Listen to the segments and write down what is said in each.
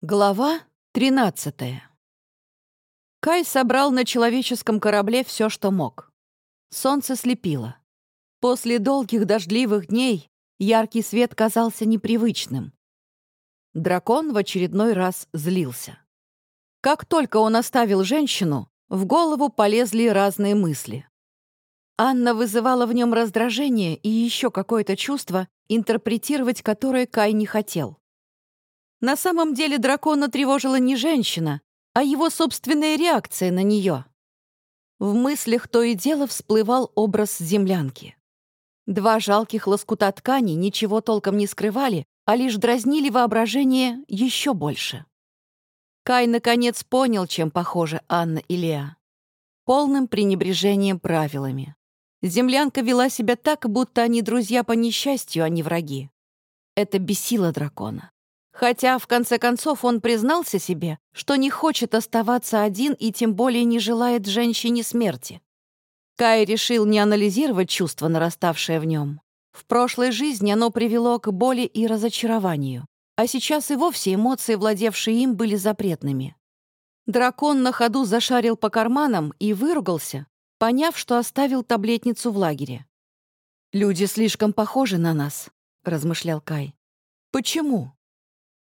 Глава 13 Кай собрал на человеческом корабле все, что мог. Солнце слепило. После долгих дождливых дней яркий свет казался непривычным. Дракон в очередной раз злился. Как только он оставил женщину, в голову полезли разные мысли. Анна вызывала в нем раздражение и еще какое-то чувство, интерпретировать которое Кай не хотел. На самом деле дракона тревожила не женщина, а его собственная реакция на нее. В мыслях то и дело всплывал образ землянки. Два жалких лоскута ткани ничего толком не скрывали, а лишь дразнили воображение еще больше. Кай наконец понял, чем похожи Анна и Леа. Полным пренебрежением правилами. Землянка вела себя так, будто они друзья по несчастью, а не враги. Это бесило дракона. Хотя, в конце концов, он признался себе, что не хочет оставаться один и тем более не желает женщине смерти. Кай решил не анализировать чувство, нараставшее в нем. В прошлой жизни оно привело к боли и разочарованию, а сейчас и вовсе эмоции, владевшие им, были запретными. Дракон на ходу зашарил по карманам и выругался, поняв, что оставил таблетницу в лагере. «Люди слишком похожи на нас», — размышлял Кай. «Почему?»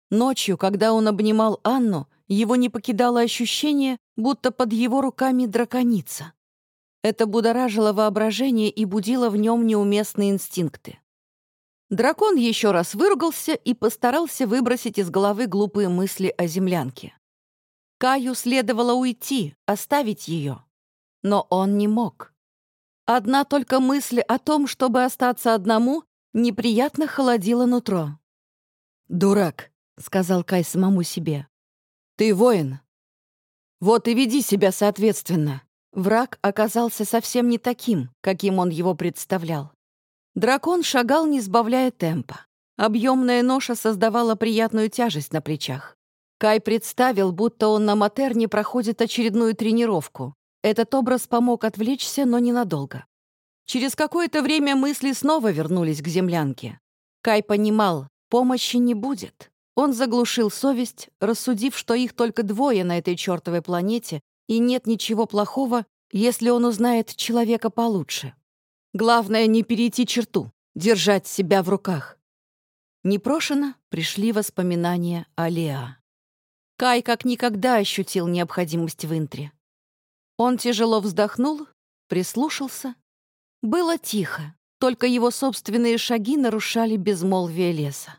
Ночью, когда он обнимал Анну, его не покидало ощущение, будто под его руками драконица. Это будоражило воображение и будило в нем неуместные инстинкты. Дракон еще раз выругался и постарался выбросить из головы глупые мысли о землянке. Каю следовало уйти, оставить ее. Но он не мог. Одна только мысль о том, чтобы остаться одному, неприятно холодила нутро. «Дурак», — сказал Кай самому себе. «Ты воин. Вот и веди себя соответственно». Враг оказался совсем не таким, каким он его представлял. Дракон шагал, не сбавляя темпа. Объемная ноша создавала приятную тяжесть на плечах. Кай представил, будто он на Матерне проходит очередную тренировку. Этот образ помог отвлечься, но ненадолго. Через какое-то время мысли снова вернулись к землянке. Кай понимал, помощи не будет. Он заглушил совесть, рассудив, что их только двое на этой чертовой планете, и нет ничего плохого, если он узнает человека получше. Главное — не перейти черту, держать себя в руках. Непрошено пришли воспоминания о Леа. Кай как никогда ощутил необходимость в интре. Он тяжело вздохнул, прислушался. Было тихо, только его собственные шаги нарушали безмолвие леса.